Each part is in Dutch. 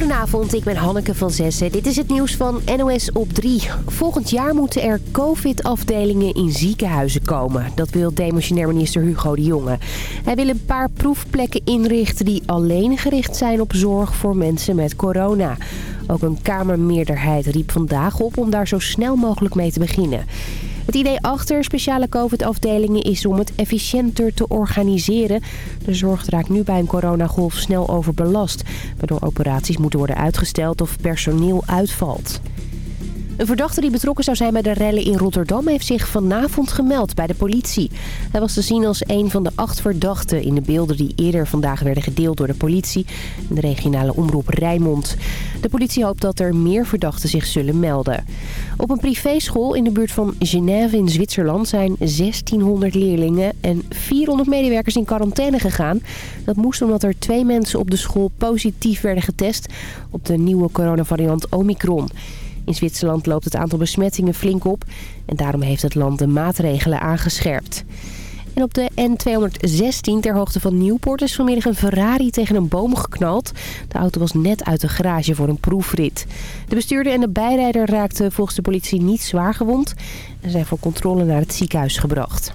Goedenavond, ik ben Hanneke van Zessen. Dit is het nieuws van NOS op 3. Volgend jaar moeten er covid-afdelingen in ziekenhuizen komen. Dat wil demissionair minister Hugo de Jonge. Hij wil een paar proefplekken inrichten die alleen gericht zijn op zorg voor mensen met corona. Ook een Kamermeerderheid riep vandaag op om daar zo snel mogelijk mee te beginnen. Het idee achter speciale covid-afdelingen is om het efficiënter te organiseren. De zorg raakt nu bij een coronagolf snel overbelast... waardoor operaties moeten worden uitgesteld of personeel uitvalt. Een verdachte die betrokken zou zijn bij de rellen in Rotterdam... heeft zich vanavond gemeld bij de politie. Hij was te zien als een van de acht verdachten... in de beelden die eerder vandaag werden gedeeld door de politie... en de regionale omroep Rijnmond. De politie hoopt dat er meer verdachten zich zullen melden. Op een privéschool in de buurt van Genève in Zwitserland... zijn 1600 leerlingen en 400 medewerkers in quarantaine gegaan. Dat moest omdat er twee mensen op de school positief werden getest... op de nieuwe coronavariant Omicron... In Zwitserland loopt het aantal besmettingen flink op en daarom heeft het land de maatregelen aangescherpt. En op de N216 ter hoogte van Nieuwpoort is vanmiddag een Ferrari tegen een boom geknald. De auto was net uit de garage voor een proefrit. De bestuurder en de bijrijder raakten volgens de politie niet zwaar gewond en zijn voor controle naar het ziekenhuis gebracht.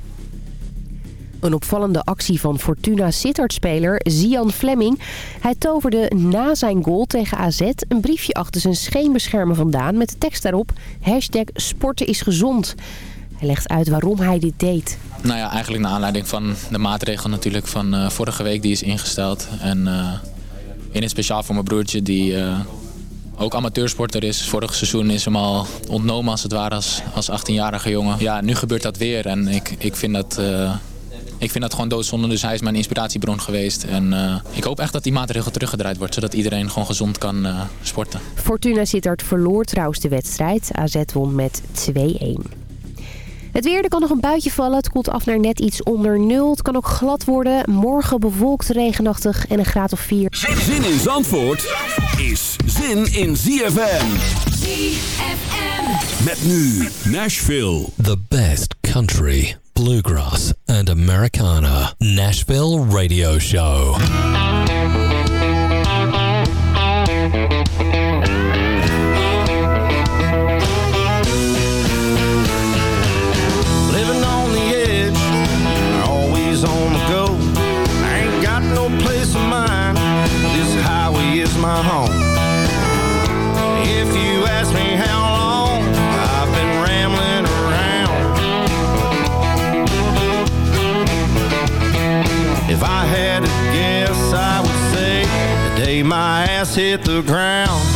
Een opvallende actie van Fortuna Sittard-speler Zian Fleming. Hij toverde na zijn goal tegen AZ een briefje achter zijn scheenbeschermer vandaan... met de tekst daarop, hashtag sporten is gezond. Hij legt uit waarom hij dit deed. Nou ja, eigenlijk naar aanleiding van de maatregel natuurlijk van uh, vorige week die is ingesteld. En uh, in het speciaal voor mijn broertje die uh, ook amateursporter is. Vorig seizoen is hem al ontnomen als het ware als, als 18-jarige jongen. Ja, nu gebeurt dat weer en ik, ik vind dat ik vind dat gewoon doodzonde. Dus hij is mijn inspiratiebron geweest. En uh, ik hoop echt dat die maatregel teruggedraaid wordt. Zodat iedereen gewoon gezond kan uh, sporten. Fortuna Sittard verloor trouwens de wedstrijd. AZ won met 2-1. Het weer, er kan nog een buitje vallen. Het koelt af naar net iets onder nul. Het kan ook glad worden. Morgen bewolkt, regenachtig en een graad of 4. Zin in Zandvoort is zin in ZFM. ZFM. Met nu Nashville. The best country, bluegrass and Americana. Nashville Radio Show. My ass hit the ground.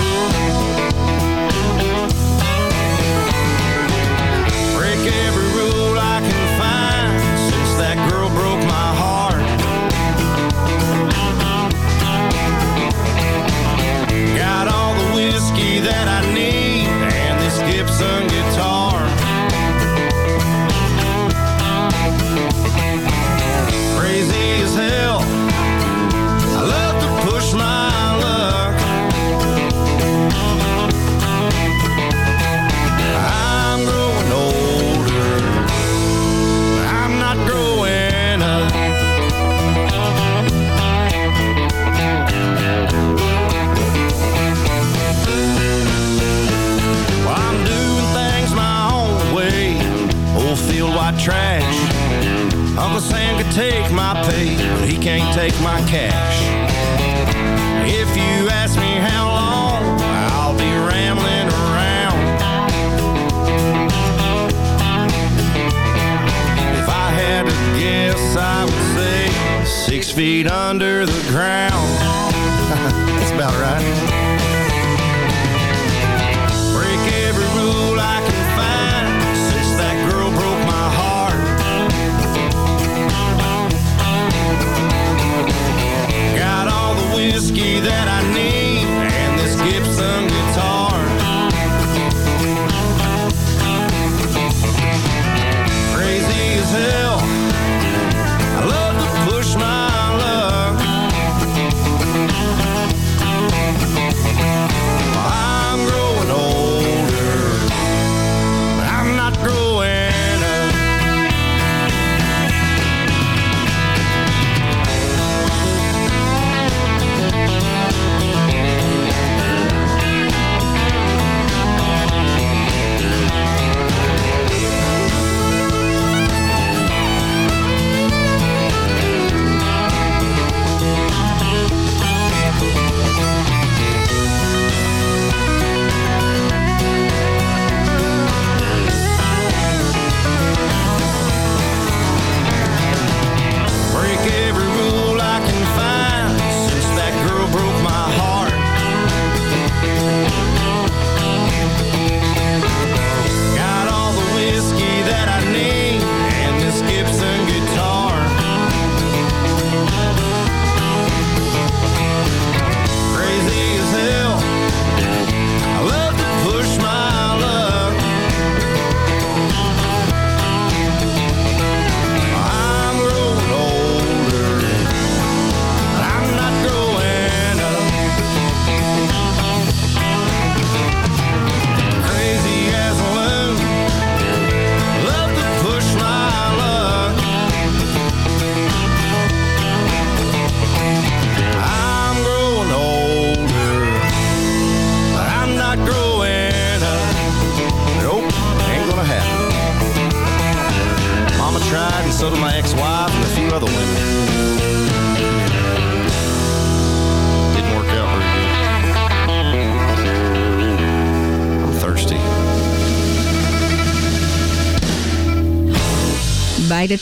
Take my cash.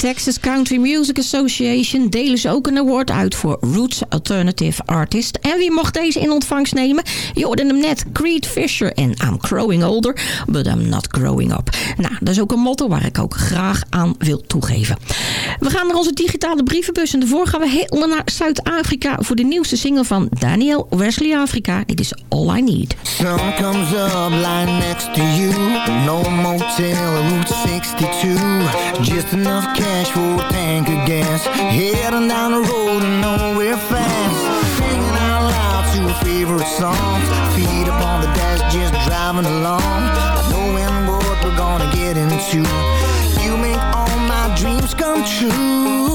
Texas Country Music Association delen ze ook een award uit voor Roots Alternative Artist. En wie mocht deze in ontvangst nemen? Je hoorde hem net, Creed Fisher en I'm growing older, but I'm not growing up. Nou, dat is ook een motto waar ik ook graag aan wil toegeven. We gaan naar onze digitale brievenbus en daarvoor gaan we helemaal naar Zuid-Afrika voor de nieuwste single van Daniel Wesley Afrika. Dit is All I Need. Sun comes up lying next to you No motel, Route 62 Just enough cash for tank of Heading down the road and nowhere fast. Singing out loud to a favorite song Feet up on the dash just driving along. Knowing what we're gonna get into. You make all my dreams come true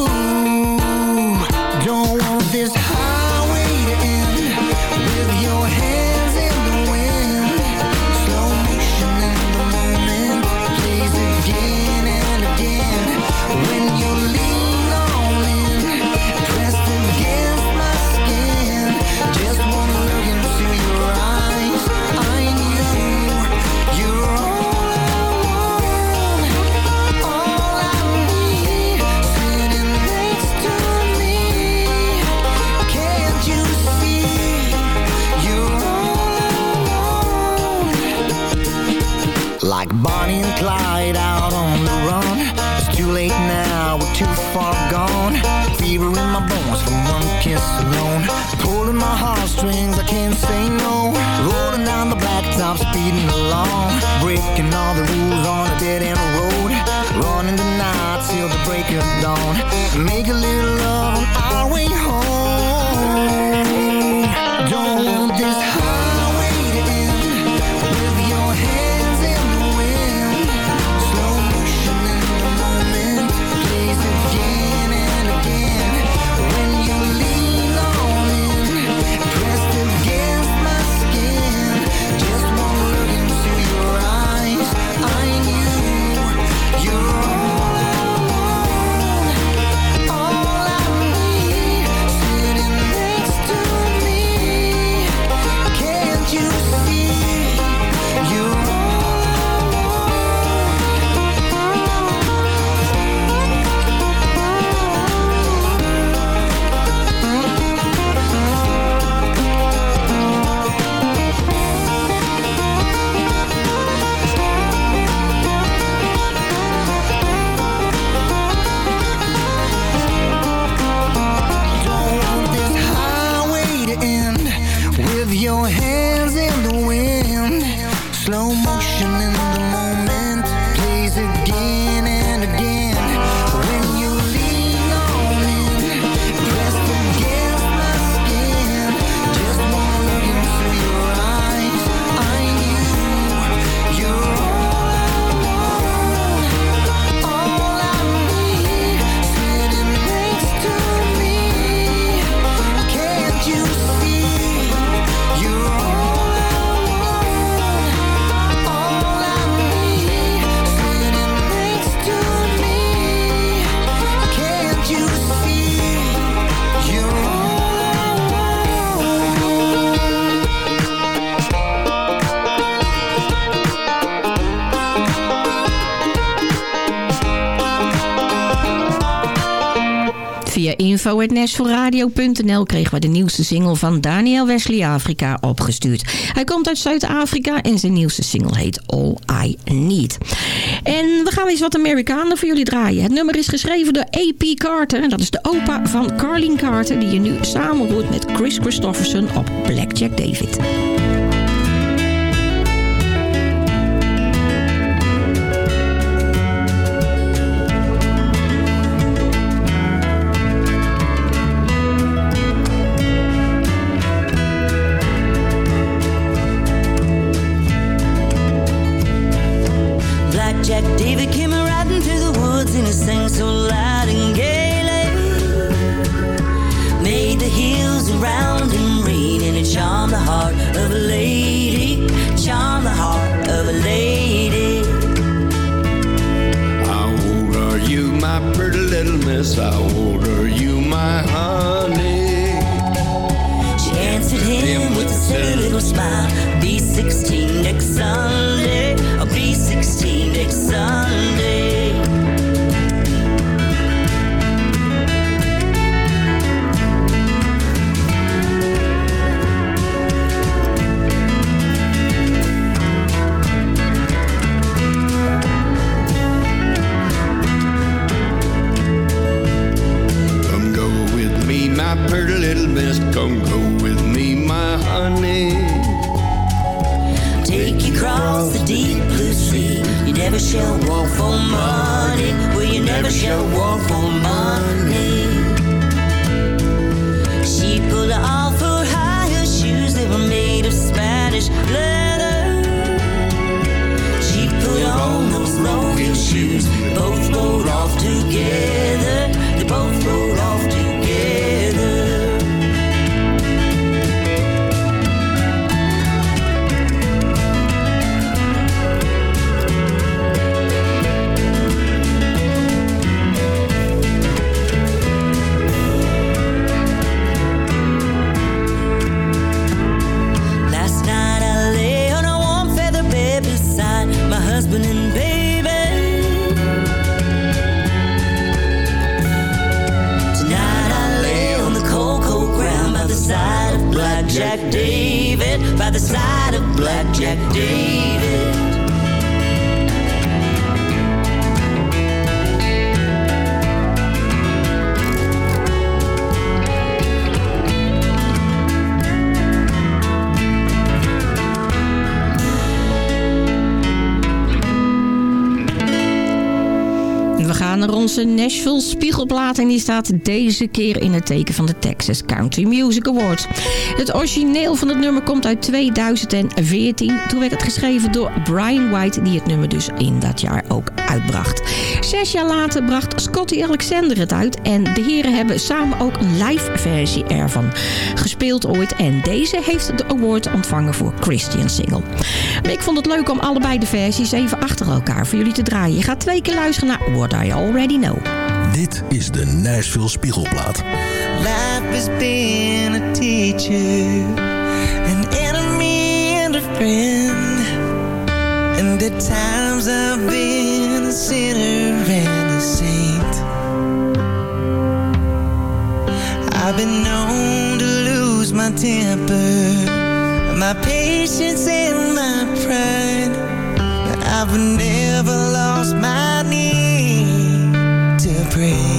Via info.nashvilleradio.nl kregen we de nieuwste single van Daniel Wesley Afrika opgestuurd. Hij komt uit Zuid-Afrika en zijn nieuwste single heet All I Need. En we gaan eens wat Amerikanen voor jullie draaien. Het nummer is geschreven door A.P. Carter. En dat is de opa van Carlene Carter die je nu samenroert met Chris Christofferson op Blackjack David. Heart of a lady. Charmed the heart of a lady. How old are you, my pretty little miss? How old are you, my honey? She answered him with a silly little smile. Be 16 next Sunday. Oh, I'll be 16 next Sunday. little miss, come go with me, my honey. Take you across the deep blue sea. You never shall walk for money. Well, you never shall walk for money. She pulled off her higher shoes. They were made of Spanish leather. She put on those broken shoes. Both rode off together. David, by the side of Black Jack onze Nashville Spiegelplaat en die staat deze keer in het teken van de Texas Country Music Awards. Het origineel van het nummer komt uit 2014. Toen werd het geschreven door Brian White, die het nummer dus in dat jaar ook uitbracht. Zes jaar later bracht Scotty Alexander het uit en de heren hebben samen ook een live versie ervan gespeeld ooit. En deze heeft de award ontvangen voor Christian Single. Maar ik vond het leuk om allebei de versies even achter elkaar voor jullie te draaien. Je gaat twee keer luisteren naar What I Already Know. Dit is de Nashville Spiegelplaat. Life has been a teacher, an enemy and a friend. And at times I've been a sinner I've been known to lose my temper, my patience and my pride. I've never lost my need to pray.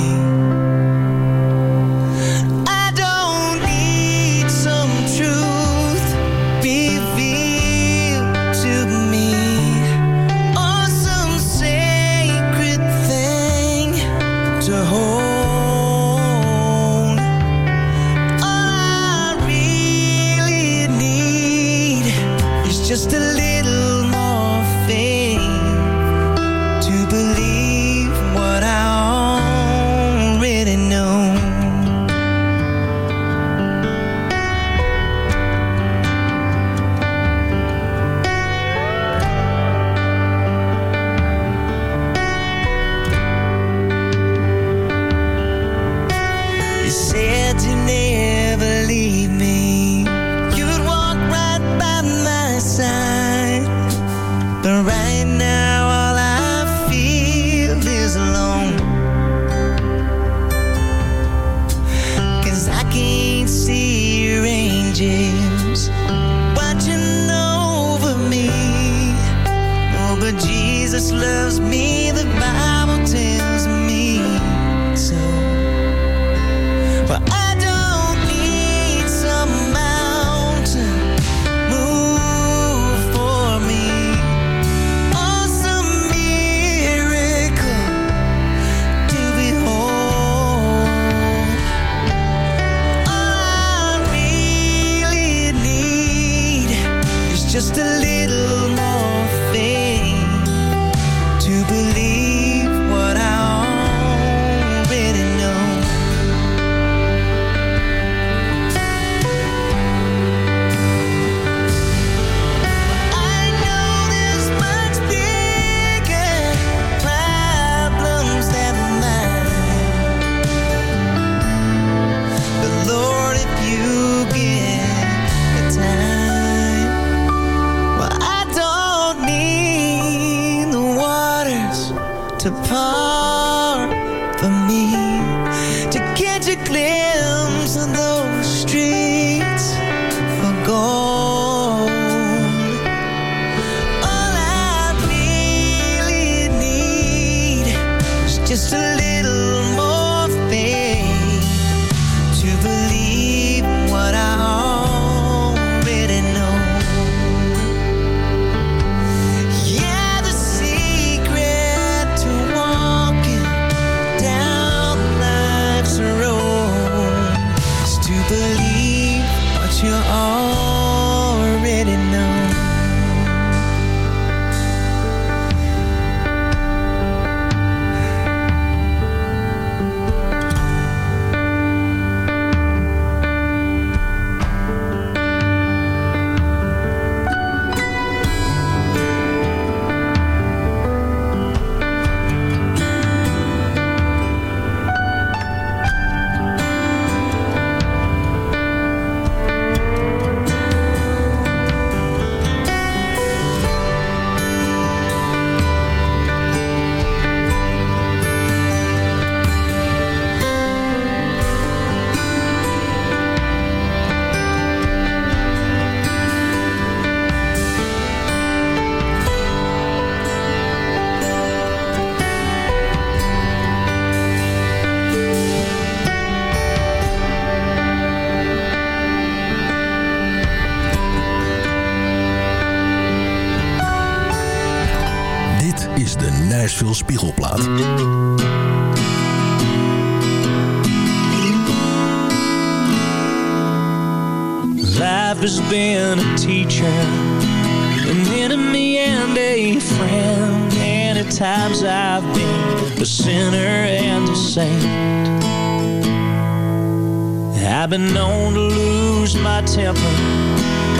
Just a little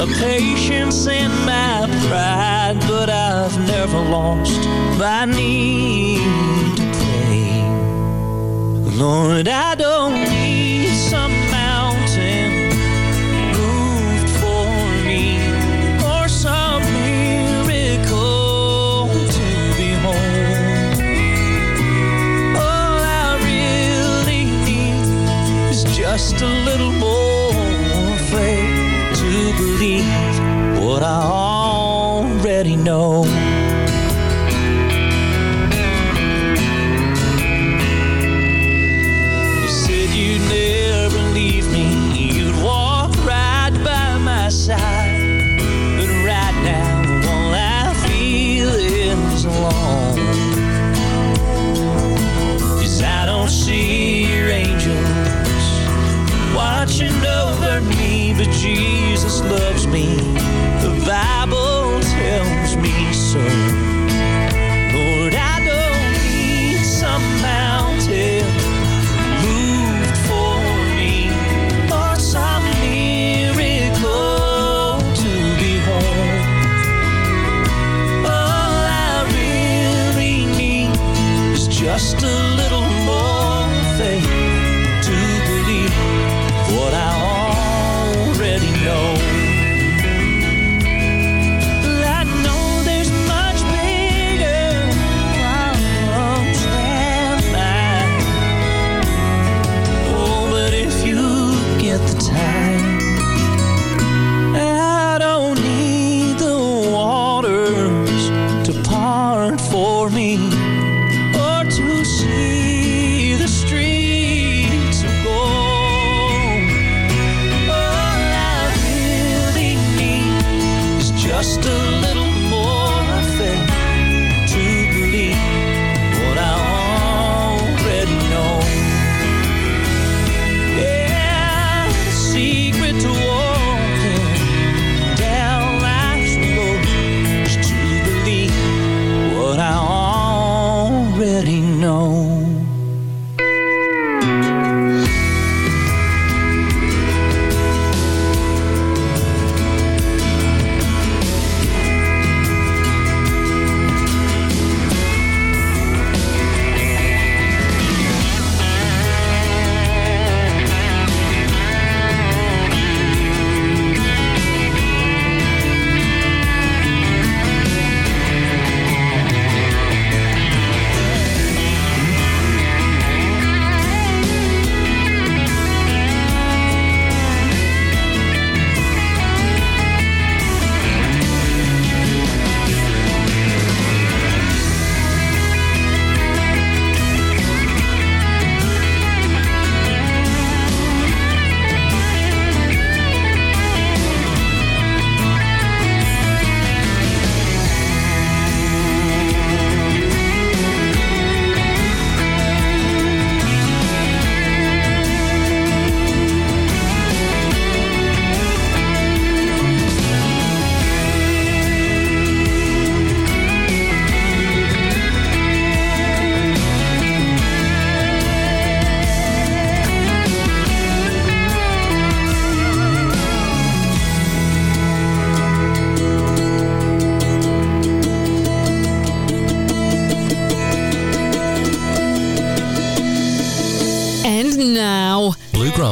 a patience and my pride, but I've never lost my need to pray. Lord, I don't need some mountain moved for me or some miracle to behold. All I really need is just a little more. I already know.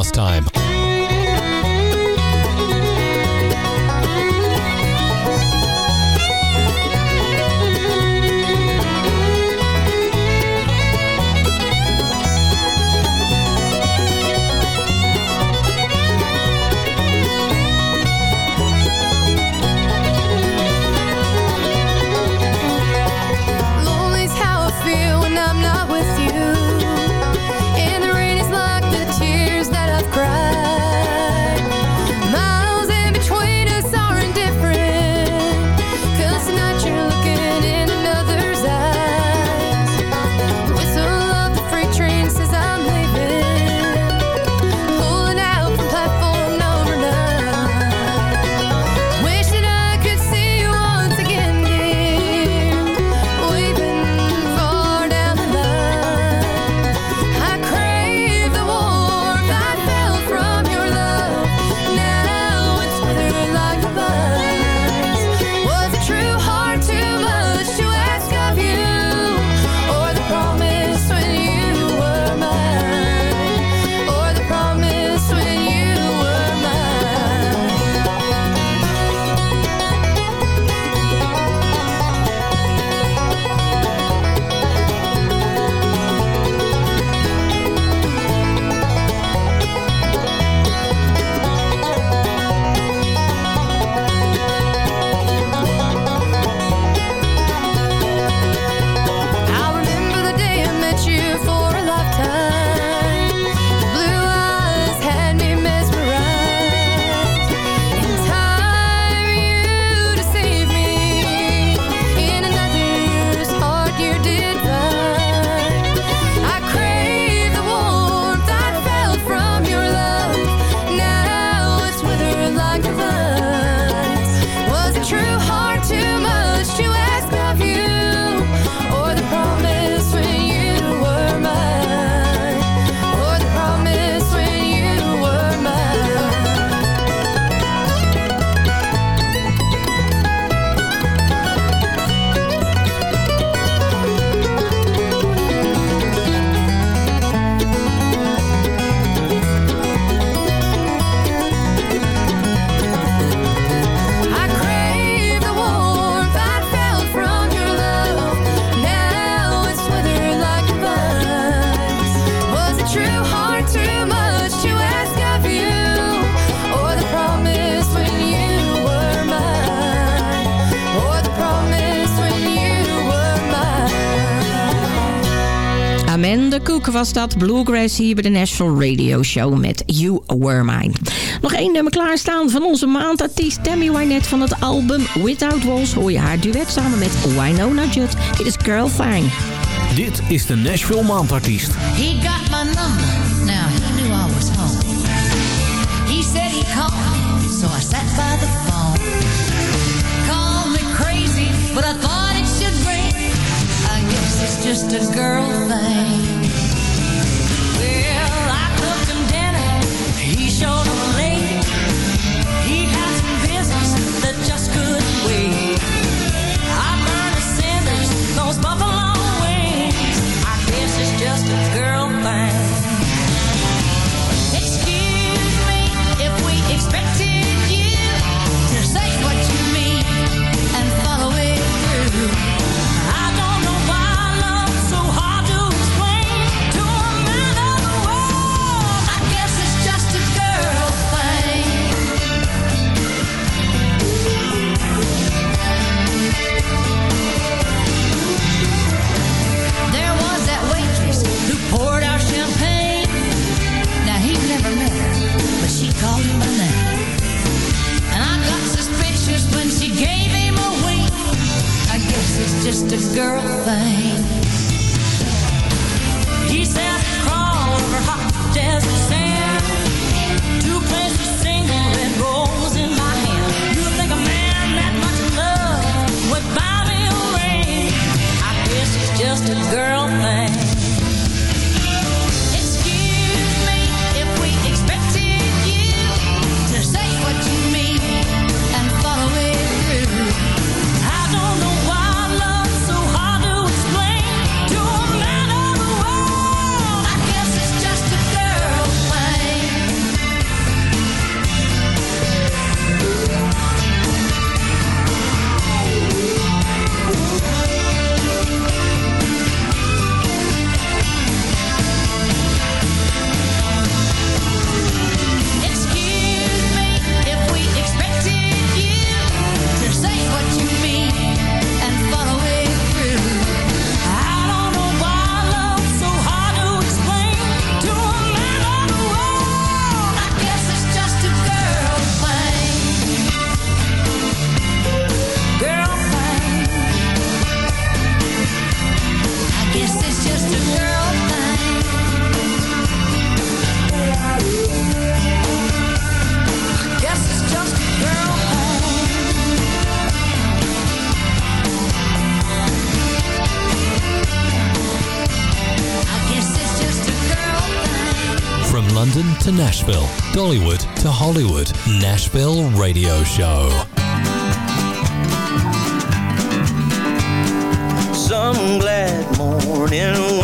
last time. was dat. Bluegrass hier bij de National Radio Show met You Were Mine. Nog één nummer klaarstaan van onze maandartiest Tammy Wynette van het album Without Walls. Hoor je haar duet samen met Wynonna Judd. Dit is Girl Fine. Dit is de Nashville Maandartiest. He got my number. Now he knew I was home. He said he called me, so I sat by the phone. Called me crazy, but I thought it should ring. I guess it's just a girl thing. Hollywood to Hollywood Nashville Radio Show. Some glad morning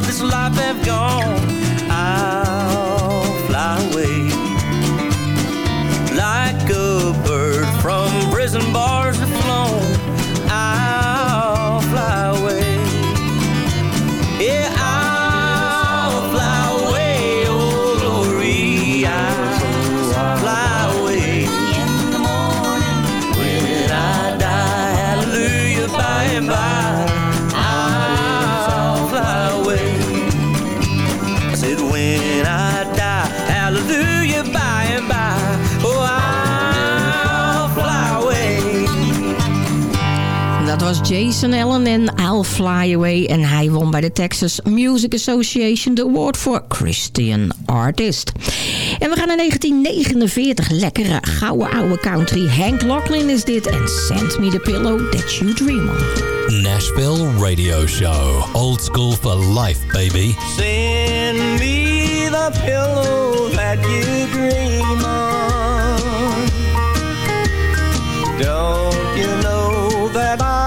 of this life have gone. Jason Allen en I'll Fly Away. En hij won bij de Texas Music Association de award voor Christian Artist. En we gaan naar 1949. Lekkere, gouden oude country. Hank Locklin is dit. En Send Me The Pillow That You Dream on. Nashville Radio Show. Old school for life, baby. Send me the pillow that you dream on. Don't you know that I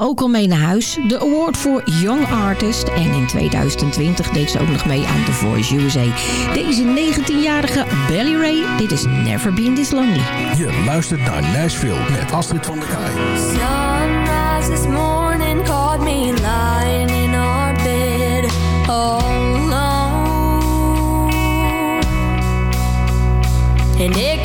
ook al mee naar huis. De award voor Young Artist. En in 2020 deed ze ook nog mee aan The Voice USA. Deze 19-jarige Belly Ray, dit is Never Been This Lonely. Je luistert naar Nashville met Astrid van der Kaai. Sunrise this morning caught me lying in our bed all alone. And it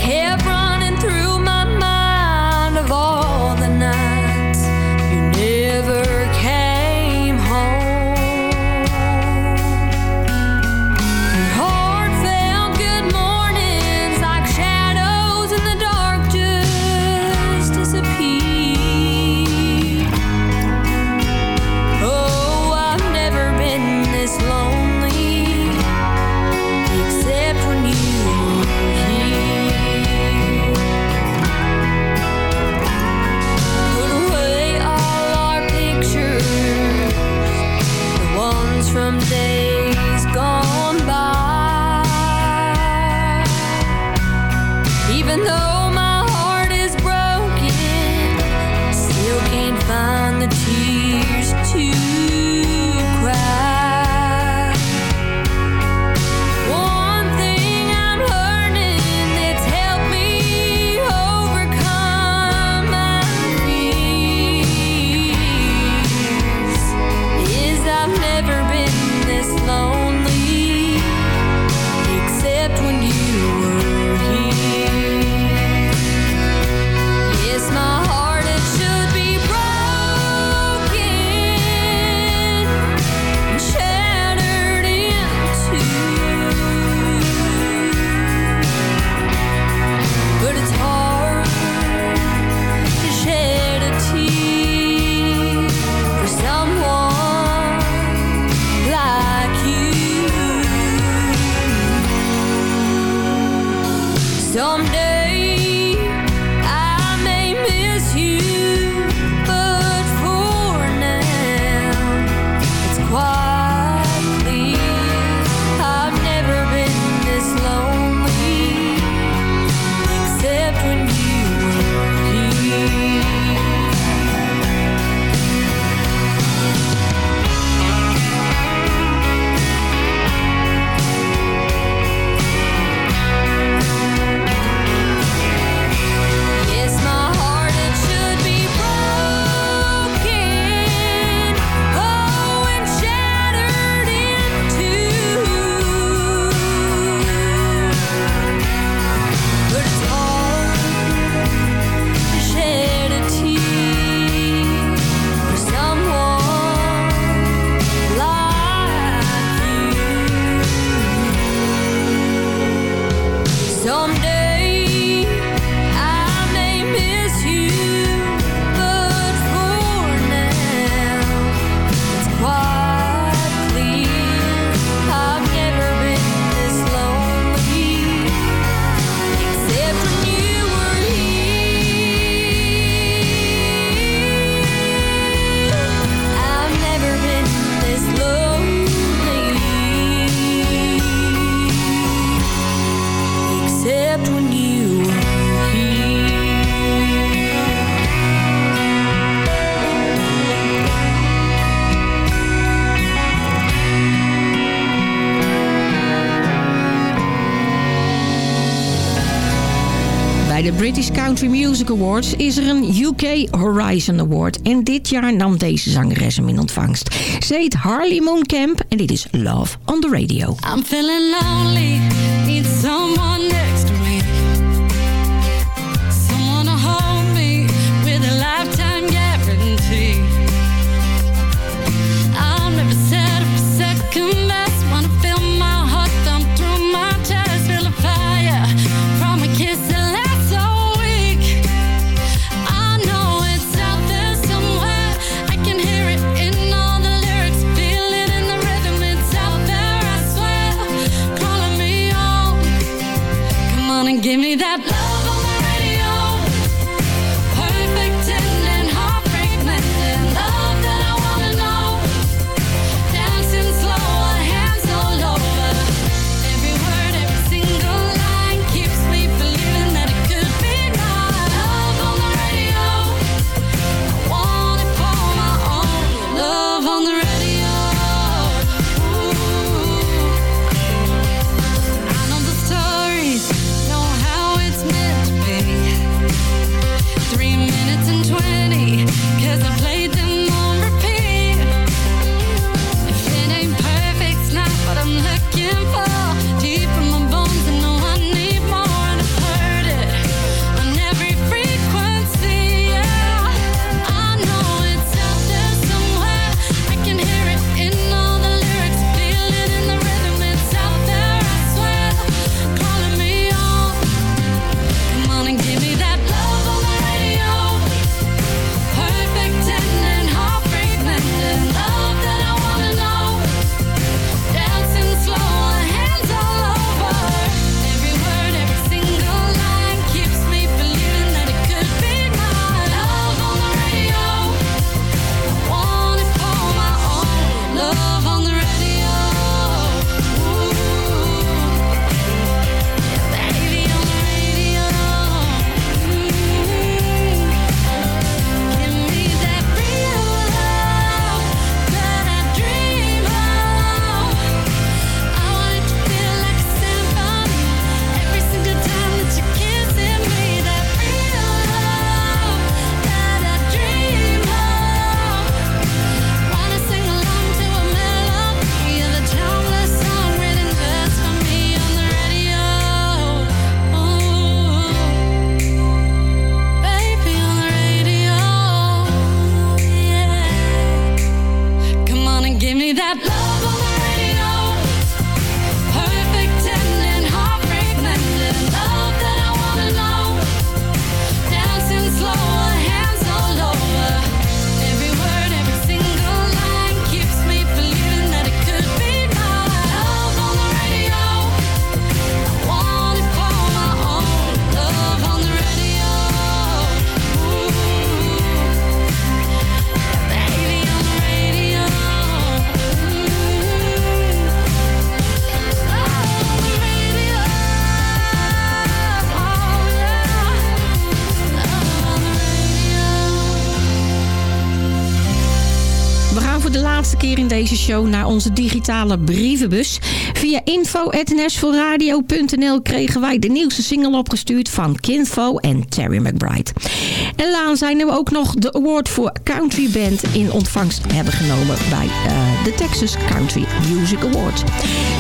Awards is er een UK Horizon Award. En dit jaar nam deze zangeres hem in ontvangst. Ze heet Harley Mooncamp en dit is Love on the Radio. I'm feeling lonely, show naar onze digitale brievenbus. Via info.nl kregen wij de nieuwste single opgestuurd van Kinfo en Terry McBride. En laan zijn we ook nog de award voor Country Band in ontvangst hebben genomen bij eh, de Texas Country Music Awards.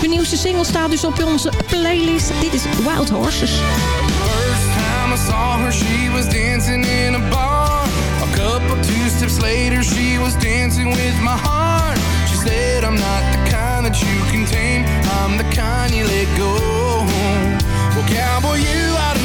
De nieuwste single staat dus op onze playlist. Dit is Wild Horses. I saw her, she was dancing in a bar. A couple later, she was dancing with my heart. said I'm not the kind that you can tame. I'm the kind you let go. Well, cowboy, you ought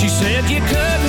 She said you could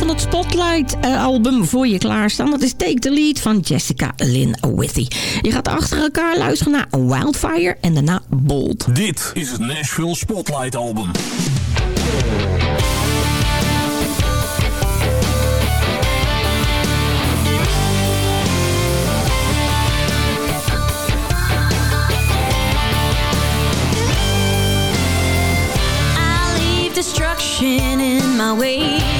van het Spotlight-album eh, voor je klaarstaan. Dat is Take the Lead van Jessica Lynn Withy. Je gaat achter elkaar luisteren naar Wildfire en daarna Bold. Dit is het Nashville Spotlight-album. in my way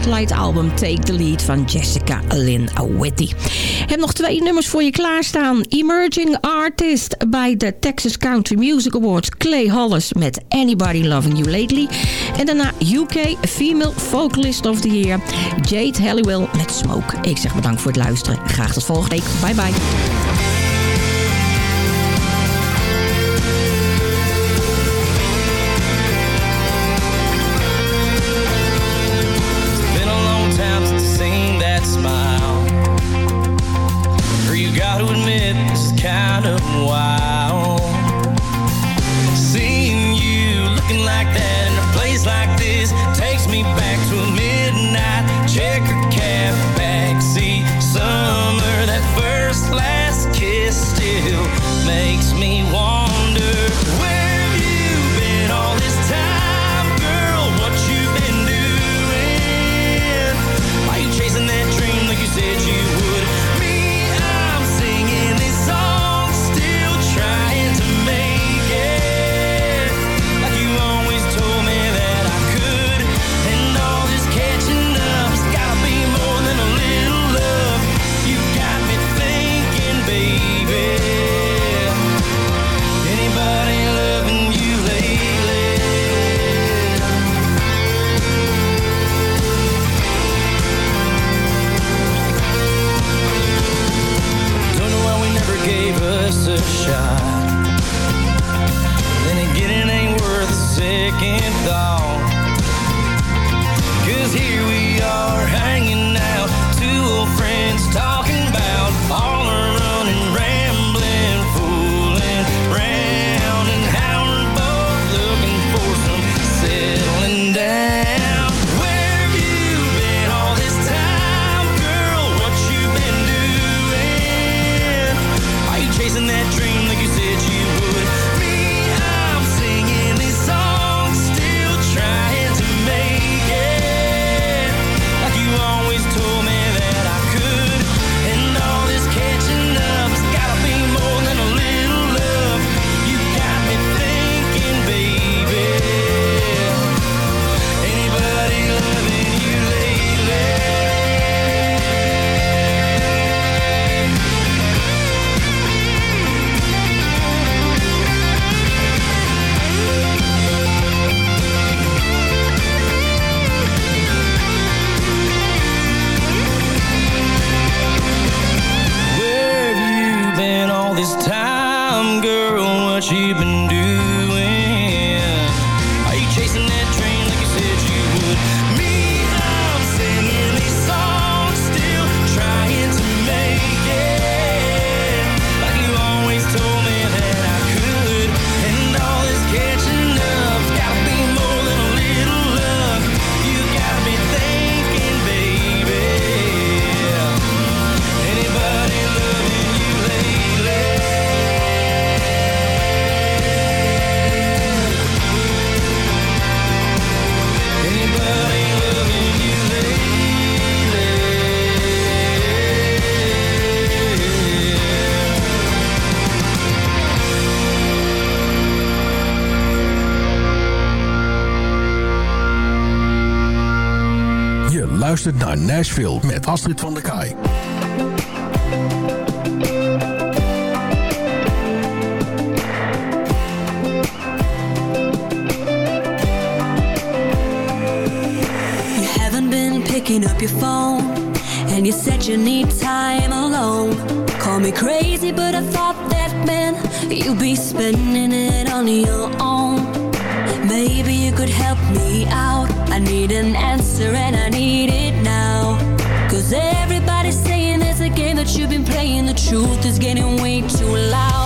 Spotlight-album Take the Lead van Jessica Lynn Whitty. Ik heb nog twee nummers voor je klaarstaan. Emerging Artist bij de Texas Country Music Awards. Clay Hollis met Anybody Loving You Lately. En daarna UK Female Vocalist of the Year. Jade Halliwell met Smoke. Ik zeg bedankt voor het luisteren. Graag tot volgende week. Bye bye. Nashville met Astrid van der Kaai. picking up your phone And you said you need time alone. Call me crazy but I thought that man You'd be spending it on your own. Maybe you could help me out. I need an answer and I need it now. Cause everybody's saying it's a game that you've been playing. The truth is getting way too loud.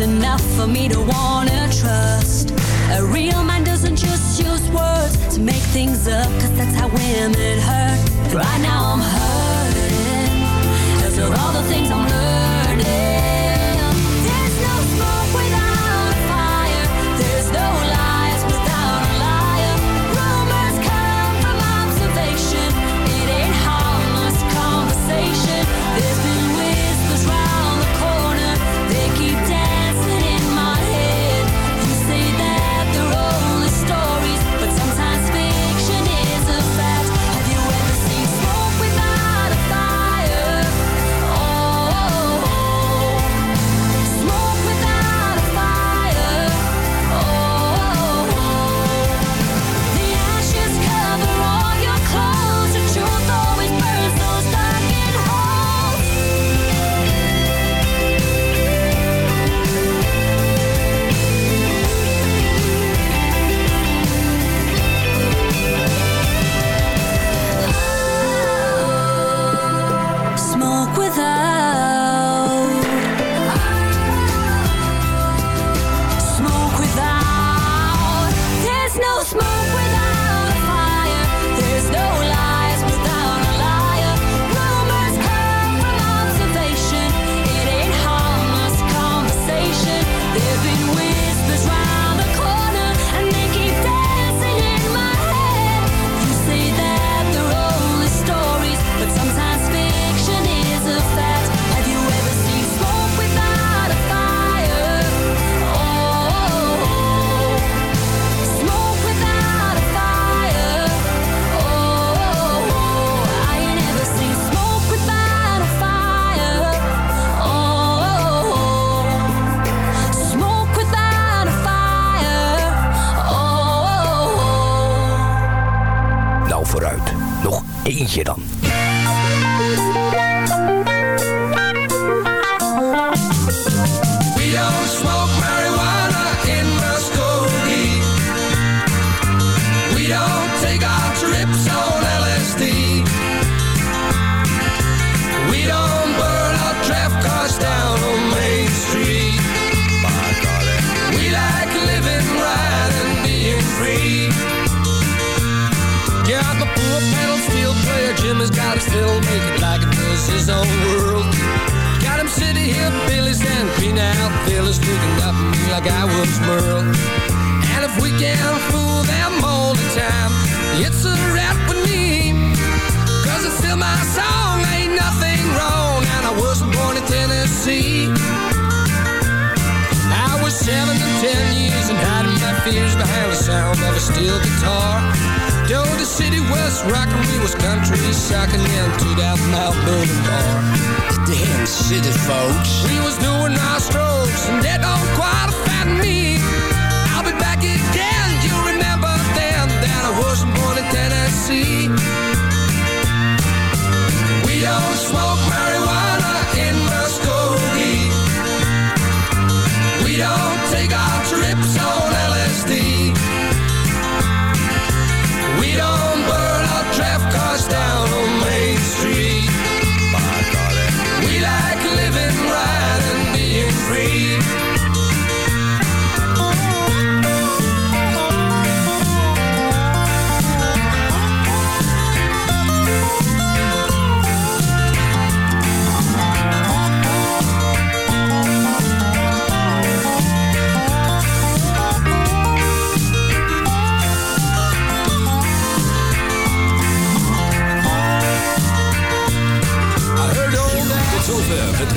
Enough for me to wanna trust. A real man doesn't just use words to make things up, cause that's how women hurt. And right now I'm hurting, of all the things I'm learning. His own world. Got him city hillbillies and penal villas looking up at me like I was Merle. And if we can't fool them all the time, it's a rap with me. Cause it's still my song, ain't nothing wrong. And I wasn't born in Tennessee. I was seven to ten years and hiding my fears behind the sound of a steel guitar. The city was rockin', we was country sockin' into that mouth building bar. Damn city folks. We was doing our strokes and that don't quite offend me. I'll be back again, you remember then that I wasn't born in Tennessee. We don't smoke marijuana